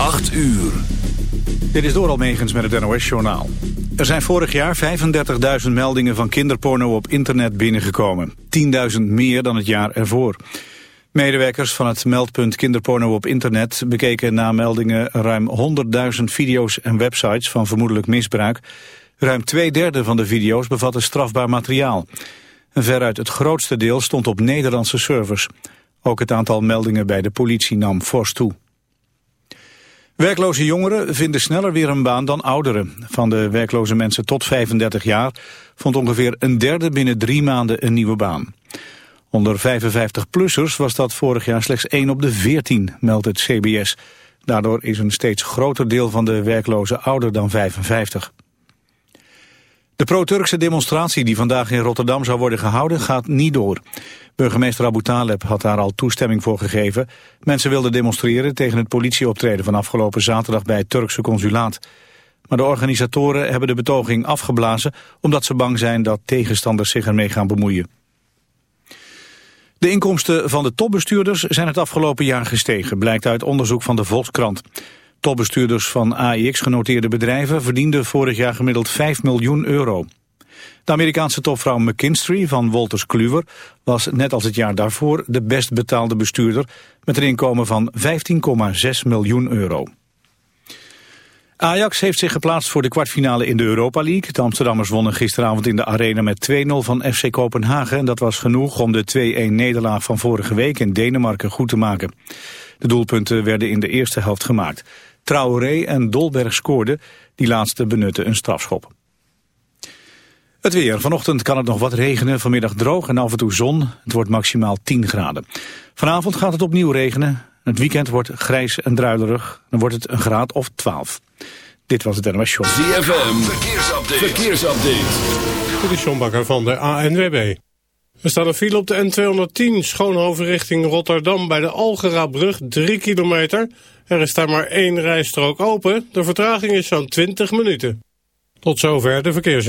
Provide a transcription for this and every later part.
8 uur. Dit is door Megens met het NOS-journaal. Er zijn vorig jaar 35.000 meldingen van kinderporno op internet binnengekomen. 10.000 meer dan het jaar ervoor. Medewerkers van het meldpunt kinderporno op internet bekeken na meldingen ruim 100.000 video's en websites van vermoedelijk misbruik. Ruim twee derde van de video's bevatten strafbaar materiaal. Veruit het grootste deel stond op Nederlandse servers. Ook het aantal meldingen bij de politie nam fors toe. Werkloze jongeren vinden sneller weer een baan dan ouderen. Van de werkloze mensen tot 35 jaar vond ongeveer een derde binnen drie maanden een nieuwe baan. Onder 55-plussers was dat vorig jaar slechts 1 op de 14, meldt het CBS. Daardoor is een steeds groter deel van de werklozen ouder dan 55. De pro-Turkse demonstratie die vandaag in Rotterdam zou worden gehouden gaat niet door. Burgemeester Abu Taleb had daar al toestemming voor gegeven. Mensen wilden demonstreren tegen het politieoptreden van afgelopen zaterdag bij het Turkse consulaat. Maar de organisatoren hebben de betoging afgeblazen omdat ze bang zijn dat tegenstanders zich ermee gaan bemoeien. De inkomsten van de topbestuurders zijn het afgelopen jaar gestegen, blijkt uit onderzoek van de Volkskrant. Topbestuurders van AIX-genoteerde bedrijven verdienden vorig jaar gemiddeld 5 miljoen euro. De Amerikaanse topvrouw McKinstry van Wolters Kluwer was net als het jaar daarvoor de best betaalde bestuurder met een inkomen van 15,6 miljoen euro. Ajax heeft zich geplaatst voor de kwartfinale in de Europa League. De Amsterdammers wonnen gisteravond in de arena met 2-0 van FC Kopenhagen. En dat was genoeg om de 2-1 nederlaag van vorige week in Denemarken goed te maken. De doelpunten werden in de eerste helft gemaakt. Traoré en Dolberg scoorden. Die laatste benutten een strafschop. Het weer. Vanochtend kan het nog wat regenen, vanmiddag droog en af en toe zon. Het wordt maximaal 10 graden. Vanavond gaat het opnieuw regenen. Het weekend wordt grijs en druilerig. Dan wordt het een graad of 12. Dit was het NOS Show. ZFM. Verkeersupdate. Verkeersupdate. Dit is John Bakker van de ANWB. Er staat een file op de N210 Schoonhoven richting Rotterdam bij de Algerabrug 3 kilometer. Er is daar maar één rijstrook open. De vertraging is zo'n 20 minuten. Tot zover de verkeers.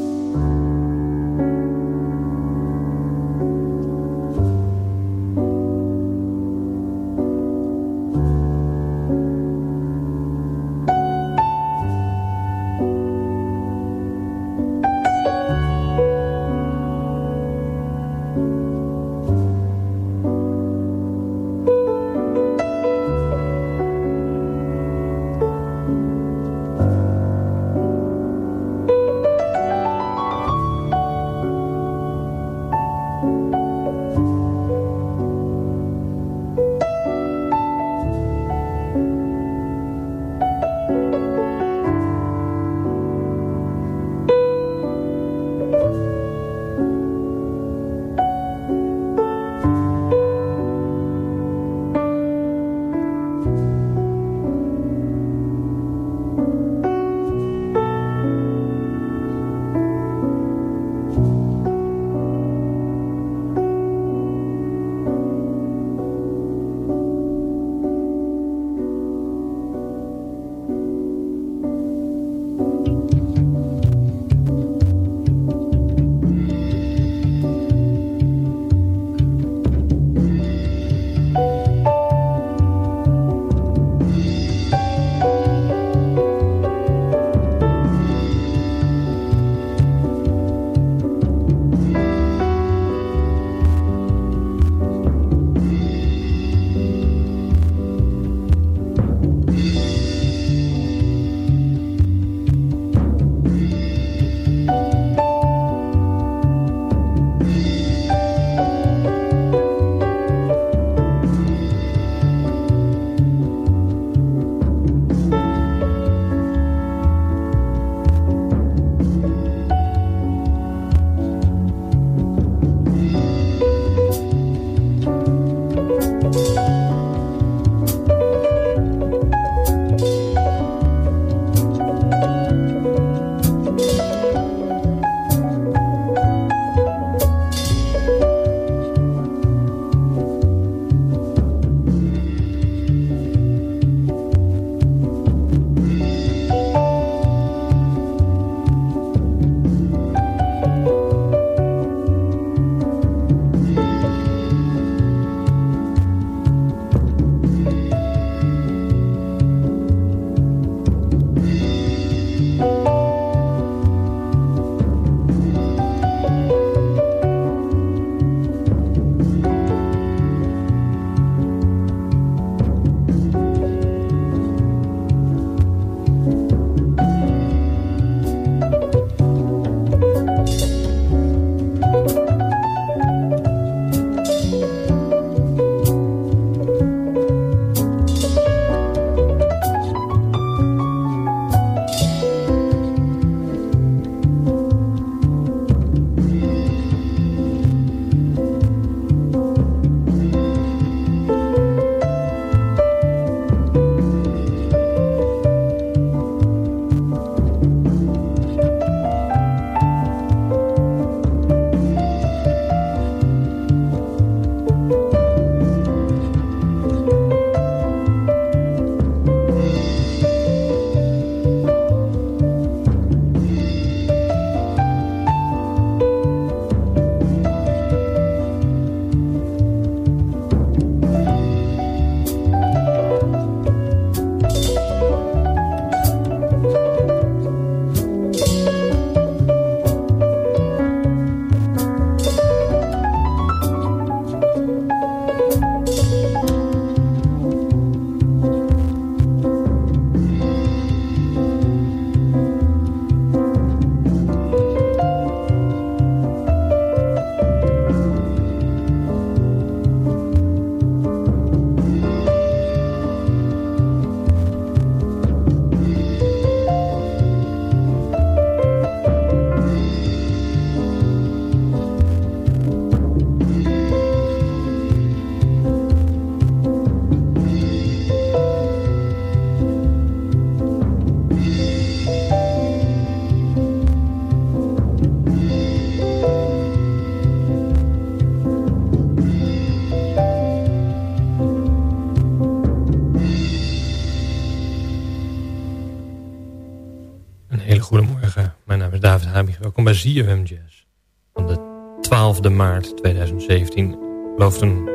Bij ZFM Jazz. Van de 12e maart 2017 belooft een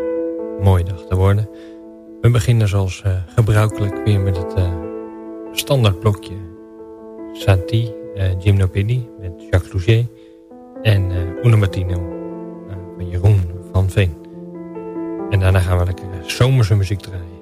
mooie dag te worden. We beginnen zoals uh, gebruikelijk weer met het uh, standaardblokje Santi, uh, Gymnopédie met Jacques Louget en uh, Uno Martino van Jeroen van Veen. En daarna gaan we lekker zomerse muziek draaien.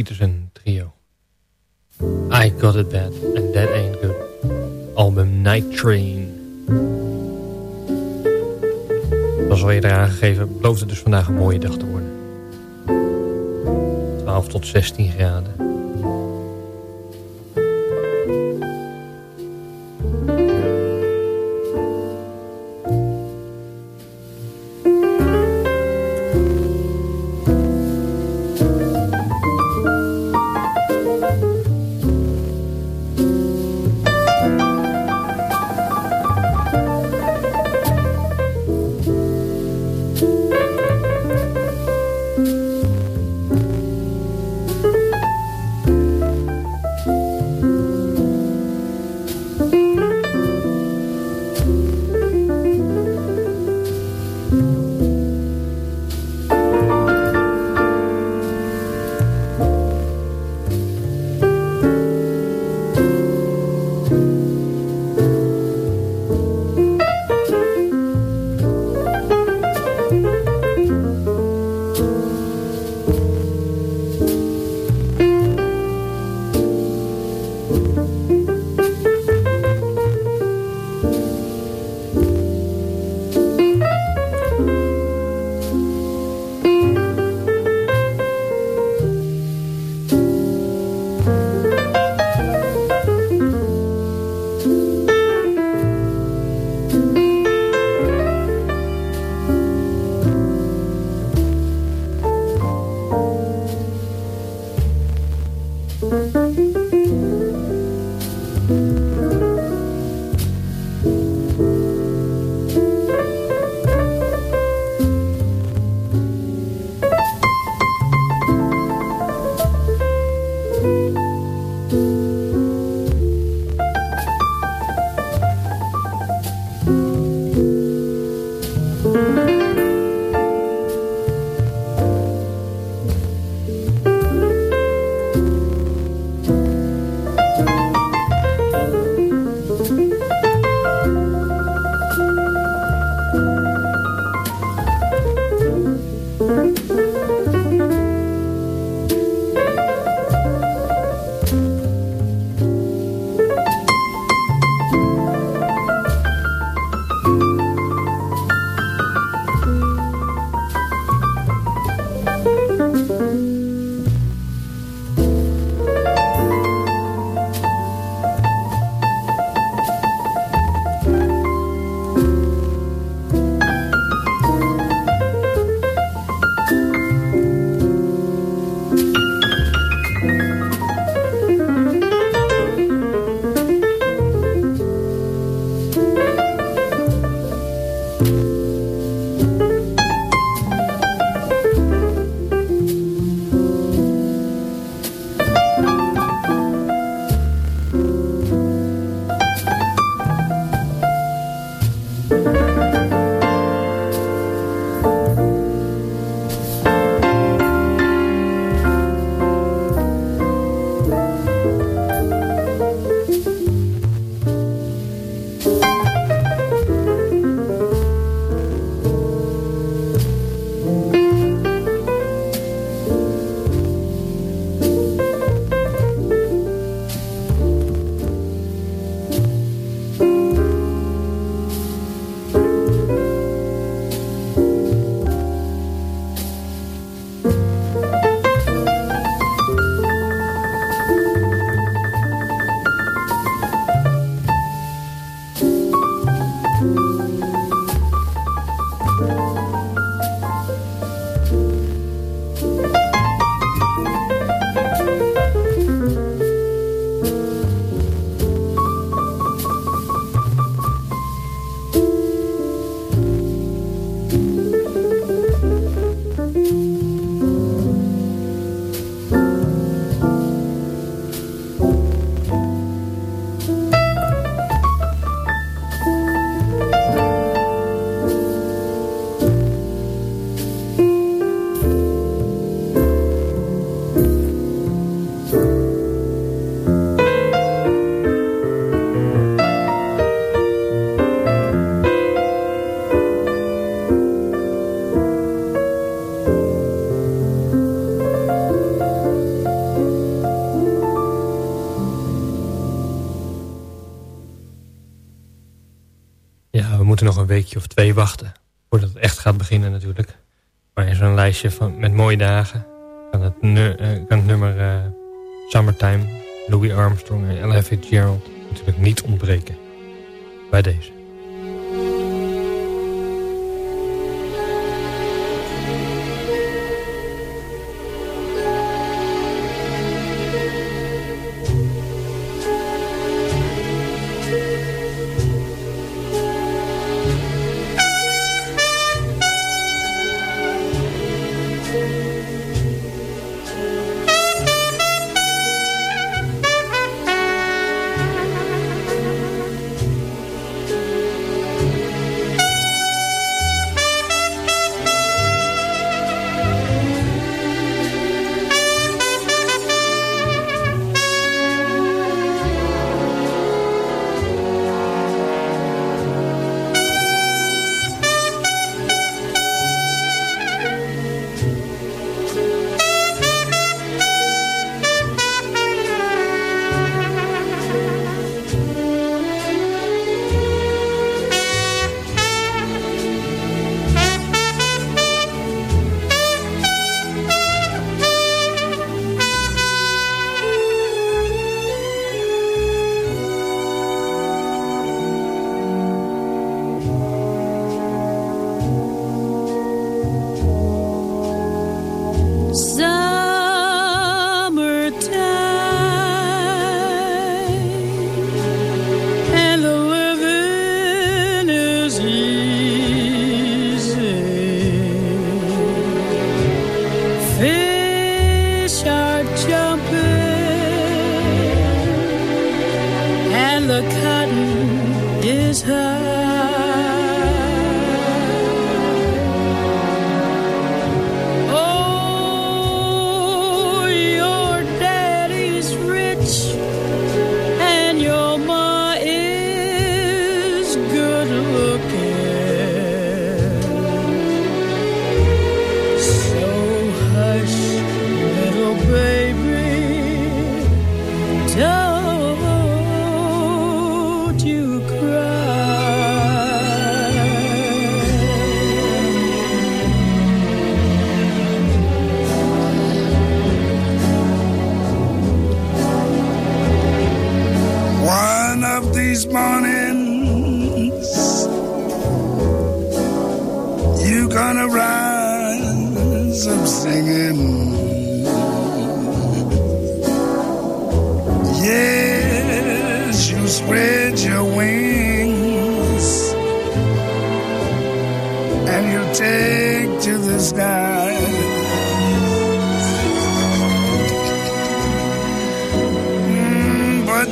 Peterson trio. I Got It Bad and That Ain't Good. Album Night Train. Zoals al eerder aangegeven, belooft het dus vandaag een mooie dag te worden. 12 tot 16 graden. Weekje of twee wachten. Voordat het echt gaat beginnen natuurlijk. Maar in zo'n lijstje van, met mooie dagen... kan het, nu, eh, nummer uh, Summertime, Louis Armstrong en Ella Fitzgerald... natuurlijk niet ontbreken. Bij deze.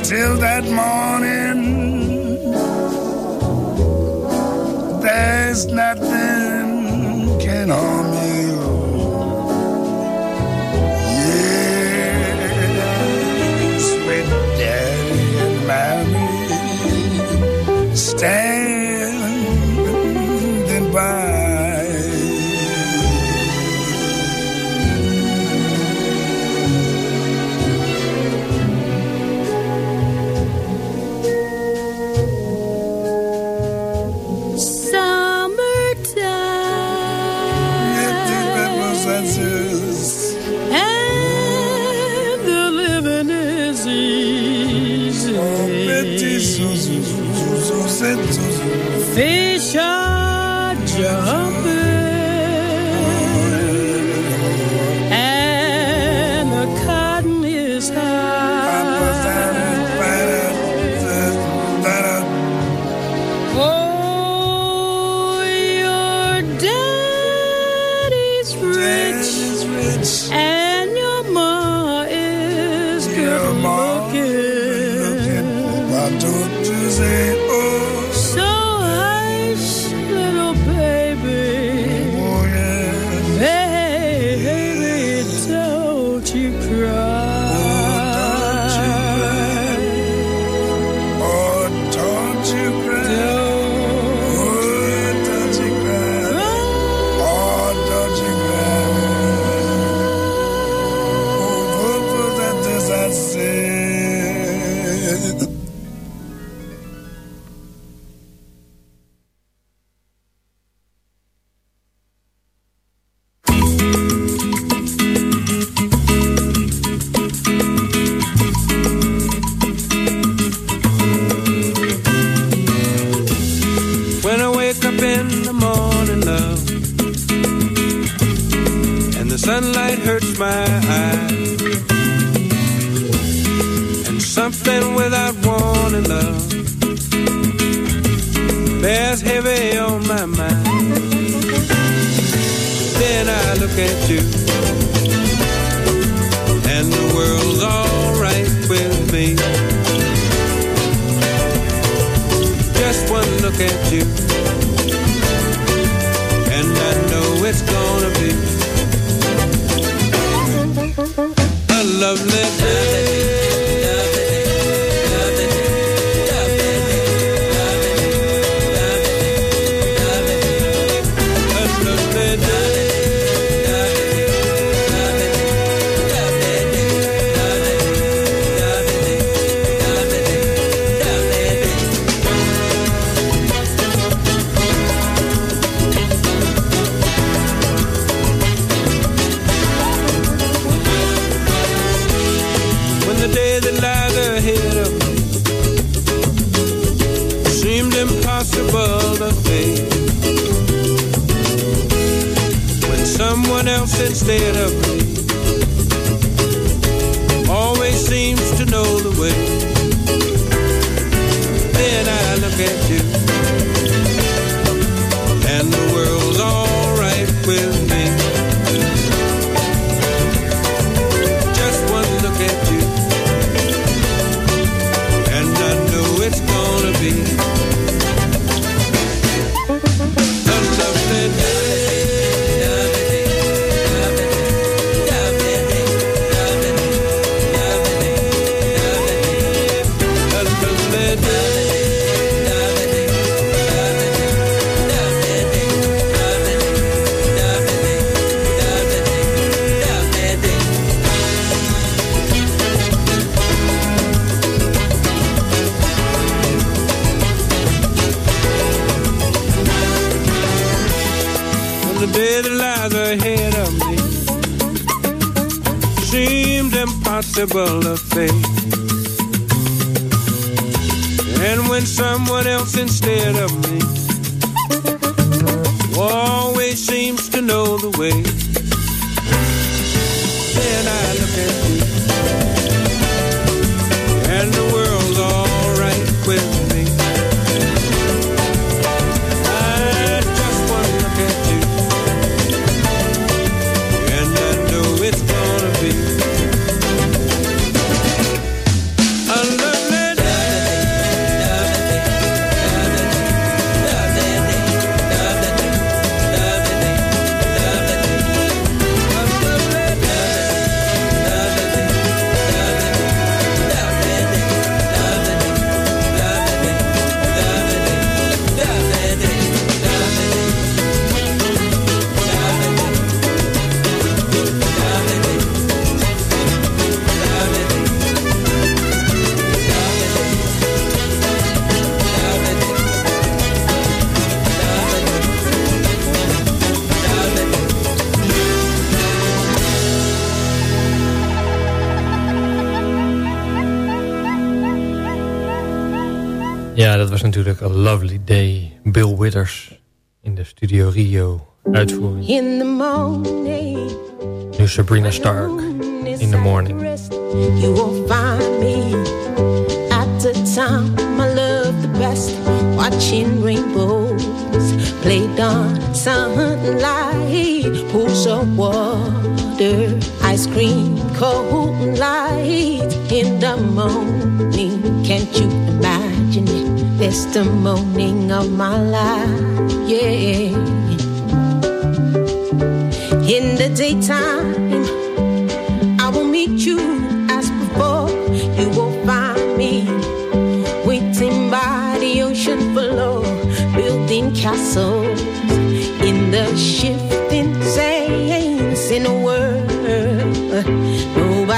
till that morning, there's nothing can harm Ja, dat was natuurlijk A Lovely Day. Bill Withers in de Studio Rio uitvoering. In the morning. Nu Sabrina Stark. In the morning. You will find me at the time I love the best. Watching rainbow. played on sunlight, pools of water, ice cream, cold light in the morning. Can't you imagine it? It's the morning of my life, yeah. In the daytime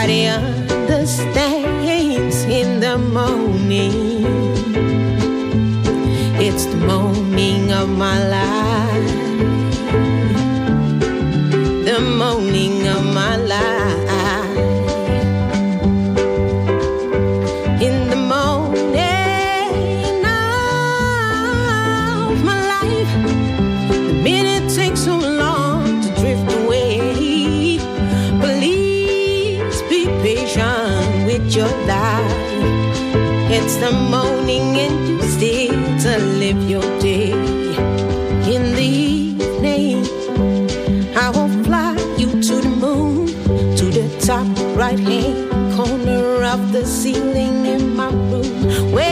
nobody understands in the morning. It's the morning of my life. The morning. It's the morning and you still to live your day. In the evening, I will fly you to the moon, to the top right hand corner of the ceiling in my room. Where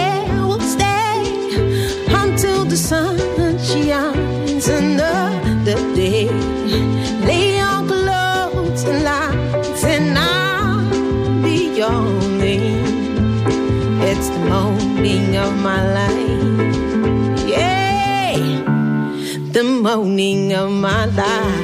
morning of my life.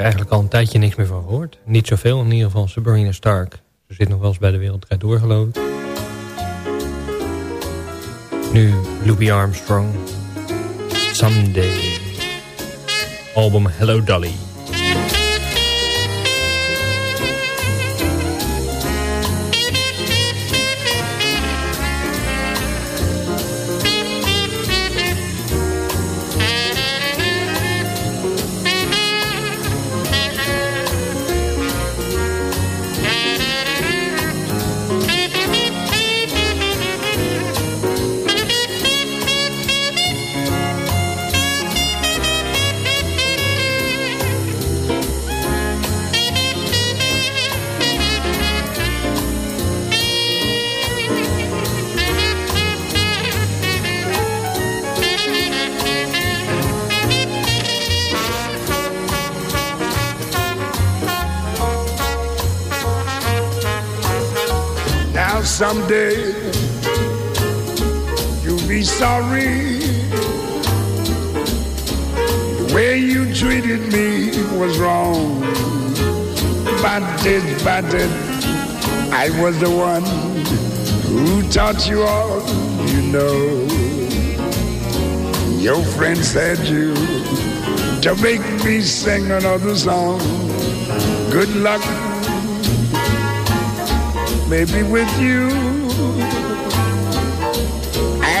Eigenlijk al een tijdje niks meer van gehoord. Niet zoveel, in ieder geval Sabrina Stark. Ze zit nog wel eens bij de Wereldrijd door, geloof ik. Nu Louis Armstrong. Someday. Album Hello Dolly. Now someday you'll be sorry. The way you treated me was wrong. But it, but I was the one who taught you all you know. Your friend said you to make me sing another song. Good luck maybe with you.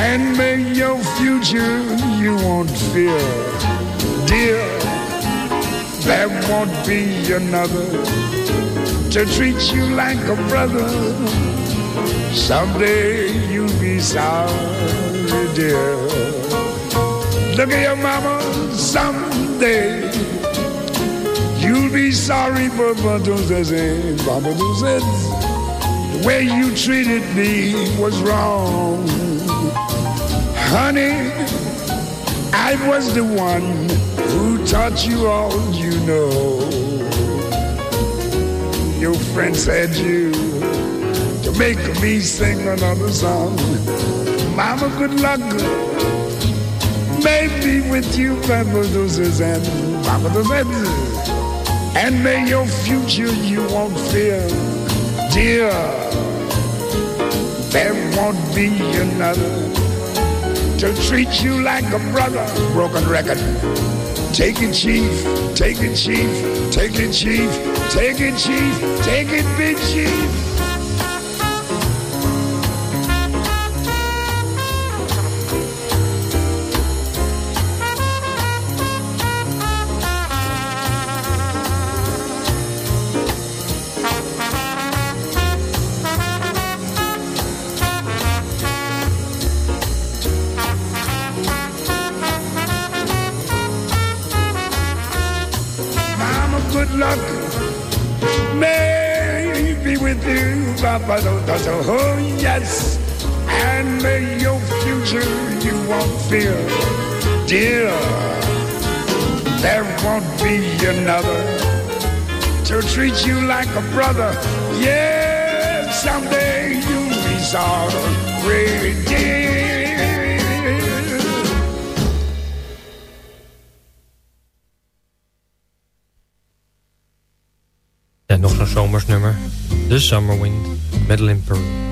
And may your future you won't fear. Dear, there won't be another to treat you like a brother. Someday you'll be sorry, dear. Look at your mama someday. You'll be sorry for what says, Mama says. The way you treated me was wrong. Honey, I was the one who taught you all you know. Your friend said you to make me sing another song. Mama, good luck. Maybe with you, Papa Doses and Papa Doses. And may your future you won't fear dear, there won't be another to treat you like a brother. Broken record. Take it, chief. Take it, chief. Take it, chief. Take it, chief. Take it, big chief. Do- Oh, yes. And may your future you won't fear, dear. There won't be another to treat you like a brother. Yes, someday you'll be sorry, dear. Ja, nog zo'n zomersnummer. The Summer Wind, Medellin, Peru.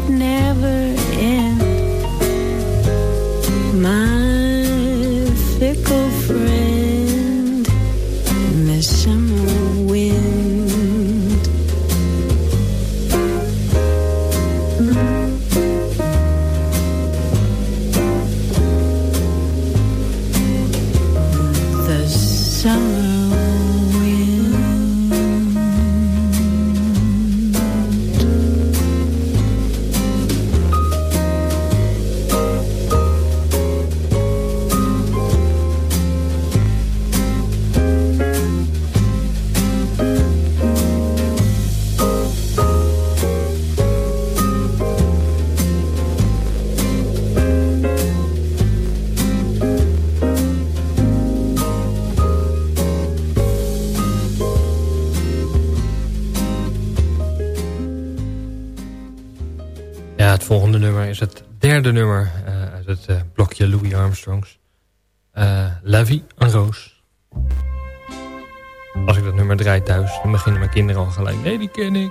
that never ends. het eh, blokje Louis Armstrongs. Eh, uh, Lavi en Roos. Als ik dat nummer draai thuis, dan beginnen mijn kinderen al gelijk. Nee, die ken ik.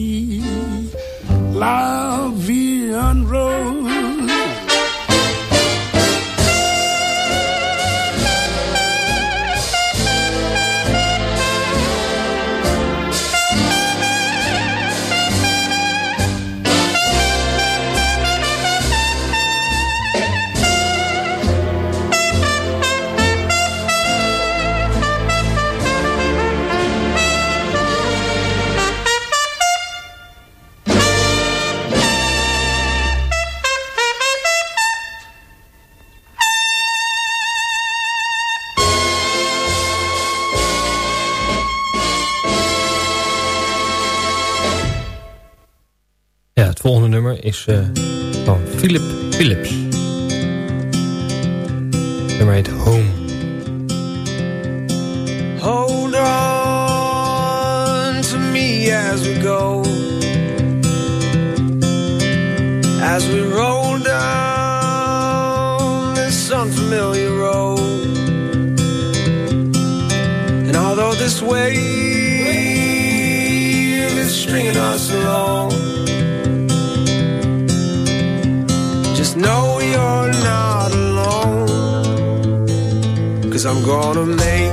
love. Is uh, van Philip Philips. Nummer heet Home. Hold on to me as we go. As we roll down this unfamiliar road. And although this wave is stringing us along, Cause I'm gonna make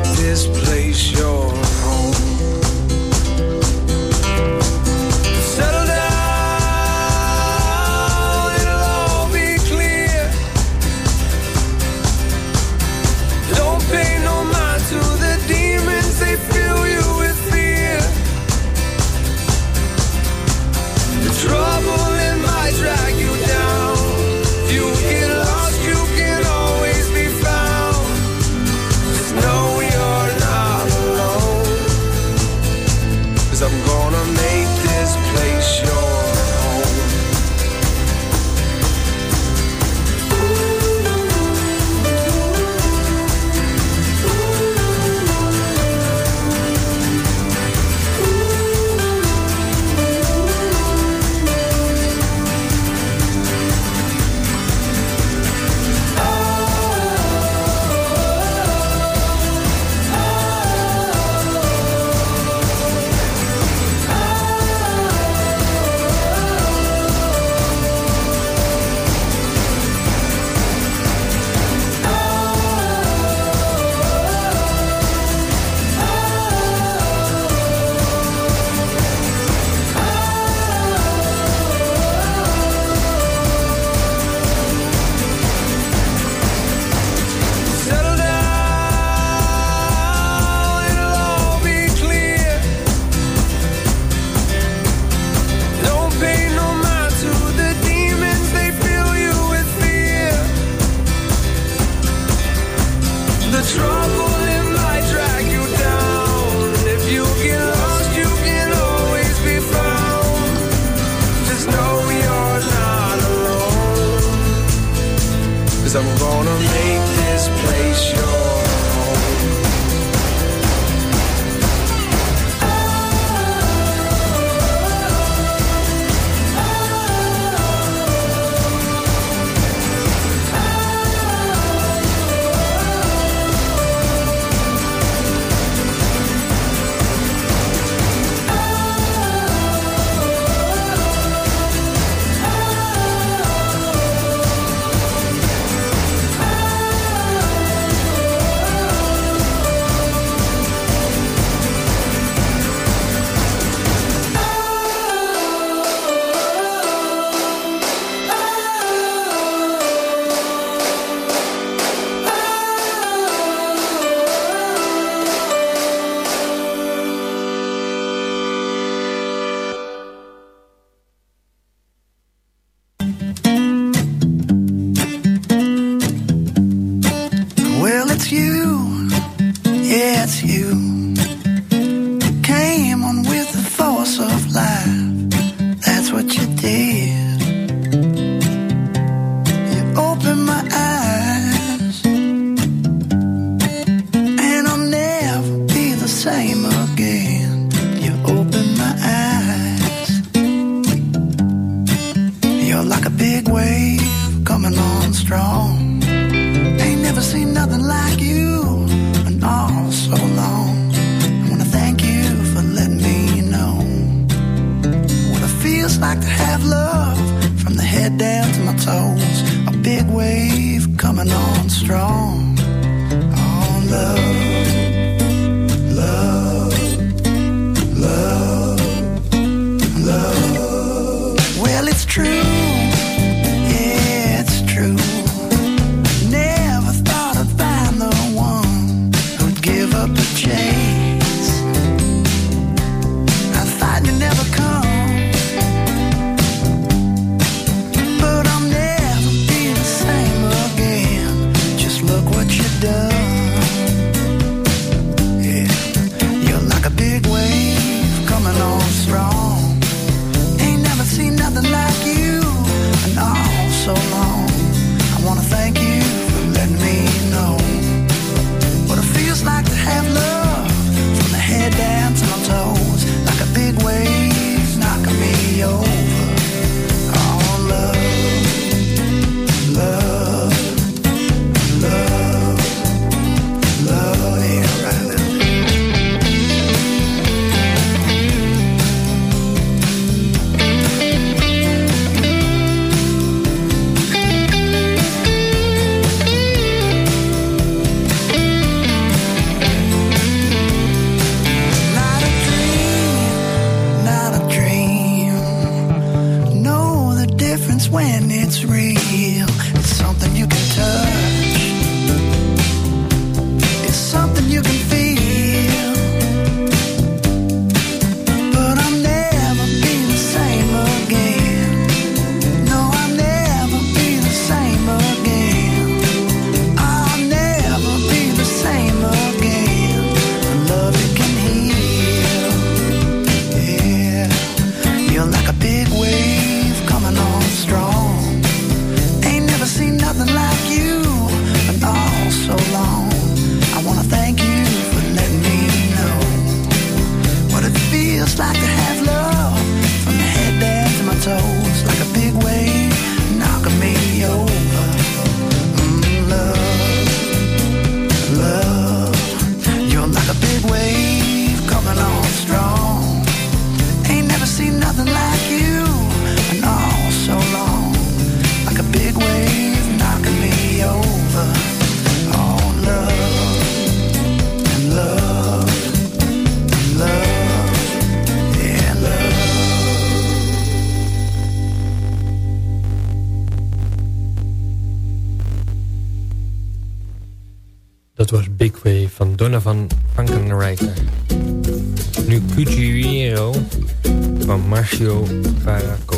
Sergio Faraco.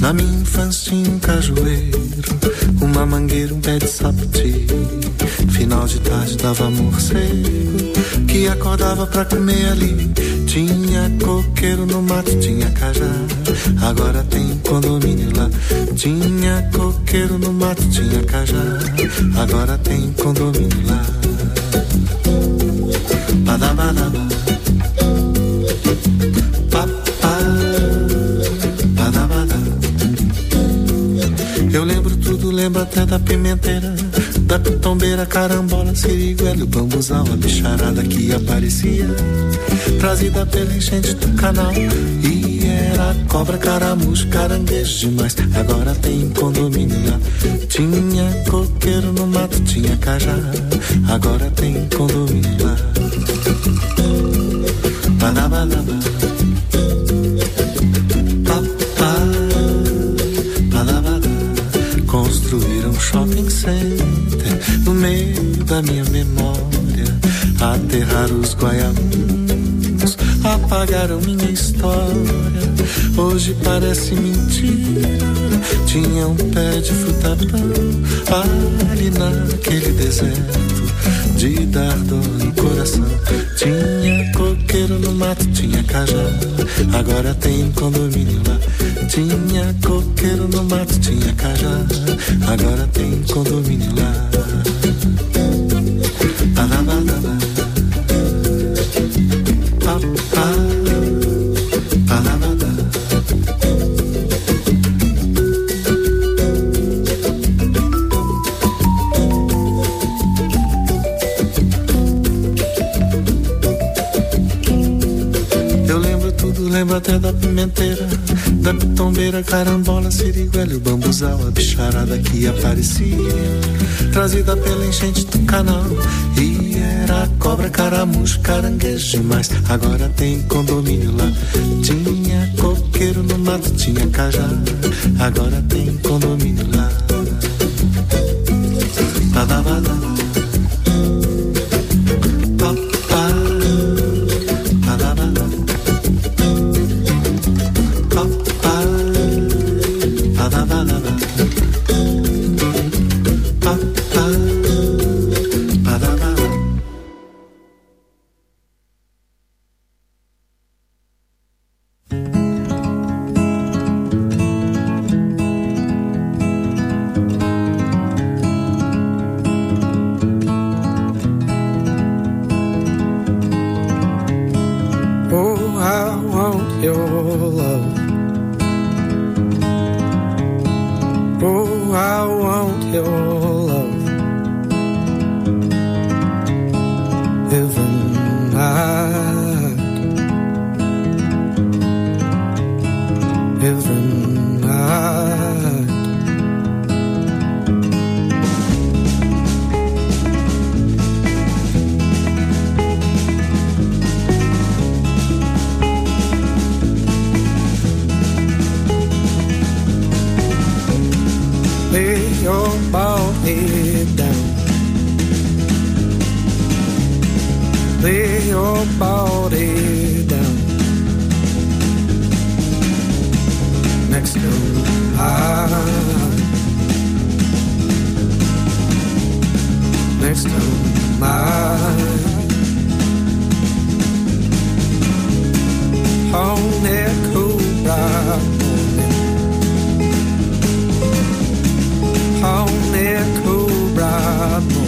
Na minha infância em Cajueiro Uma mangueira, um pé de sapoti Final de tarde dava morcego Que acordava pra comer ali no mato tinha cajá, agora tem condomínio lá. Badabadaba. Papá. Badabada. Eu lembro tudo, lembro até da pimenteira, da pitombeira, carambola, siriguelo, bambuzão, a bicharada que aparecia, trazida pela enchente do canal. E era cobra, caramujo, caranguejo demais. Agora tem condomínio lá. Tinha coqueiro no mato, tinha cajá. Agora tem condomínio lá. Panabalaba. Papá. Panabada. Construíram um shopping center no meio da minha memória. Aterrar os guaiabus apagaram minha história. Hoje parece mentira. Tinha um pé de frutabão ali naquele deserto de dar dor no coração. Tinha coqueiro no mato, tinha cajá, agora tem condomínio lá. Tinha coqueiro no mato, tinha cajá, agora tem condomínio lá. Parabadabá. I. carambola, siriguela e o bambuzal, a bicharada que aparecia, trazida pela enchente do canal. E era cobra, caramujo, caranguejo demais. Agora tem condomínio lá. Tinha coqueiro no mato, tinha cajá. Agora tem condomínio lá. Badabada. Love. Oh, I want your love. Every night. Every Lay your head down. Next to mine. Next to mine. On that cool bright morning. on that cool bright morning.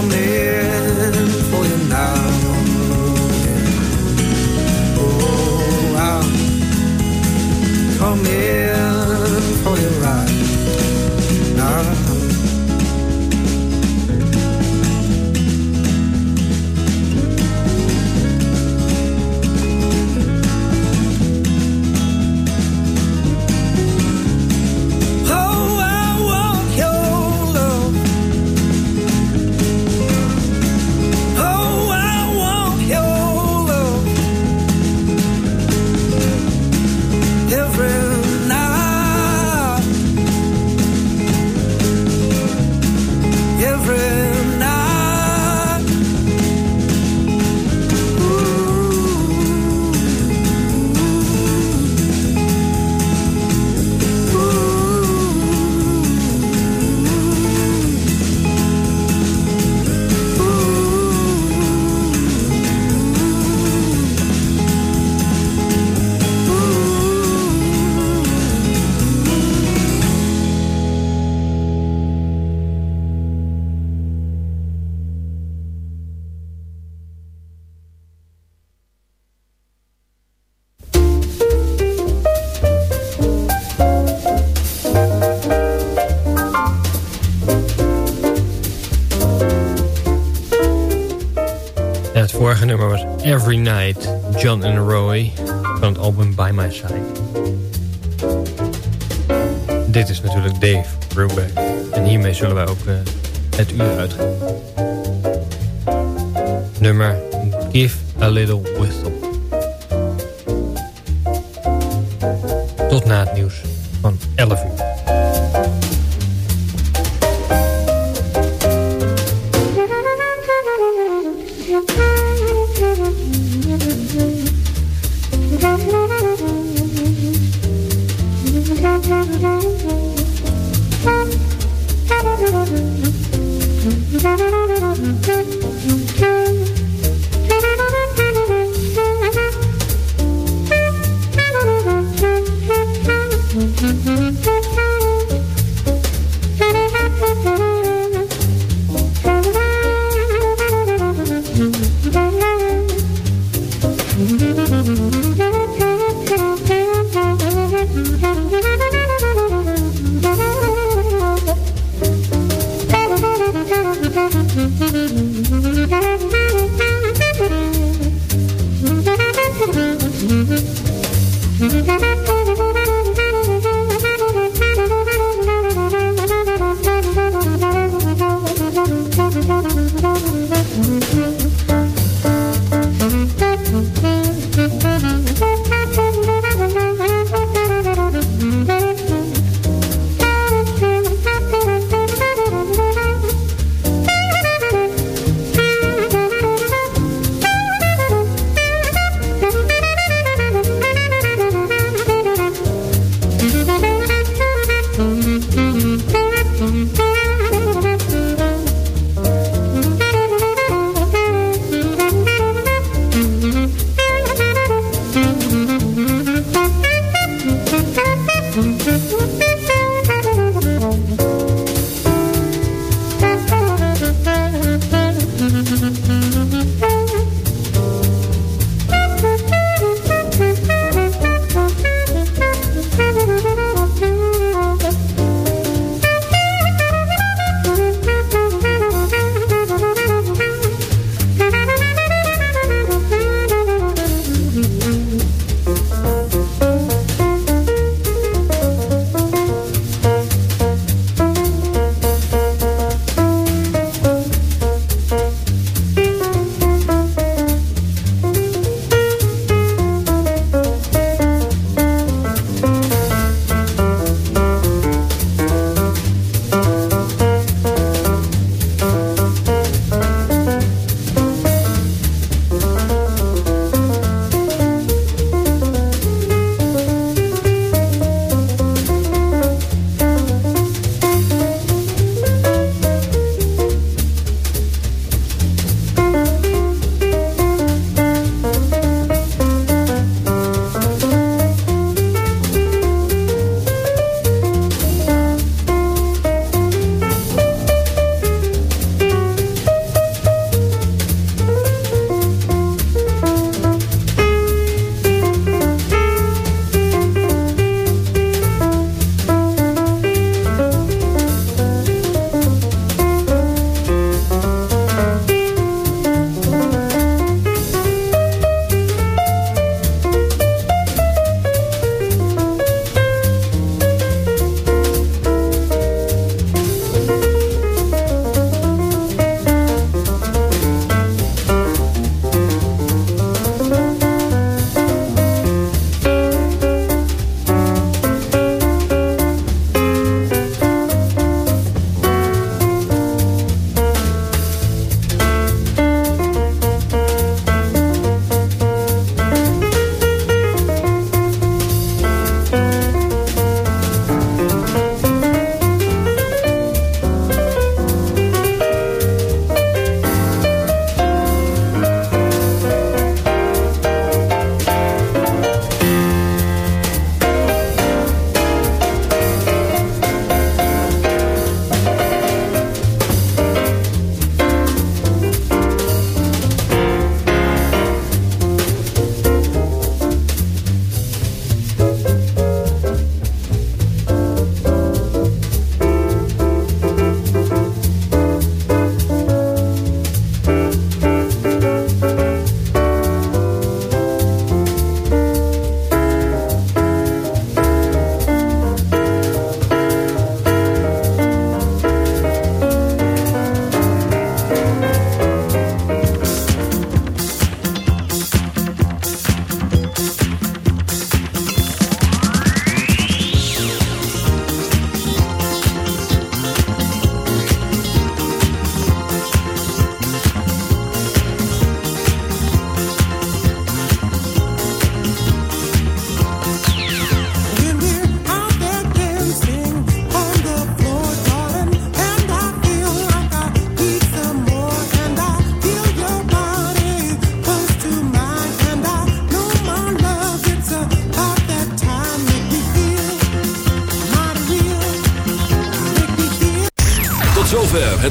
coming for you now. Oh, I'm coming Het nummer Give a Little Whistle. Tot na het nieuws van 11 uur. Thank you. Mm-hmm.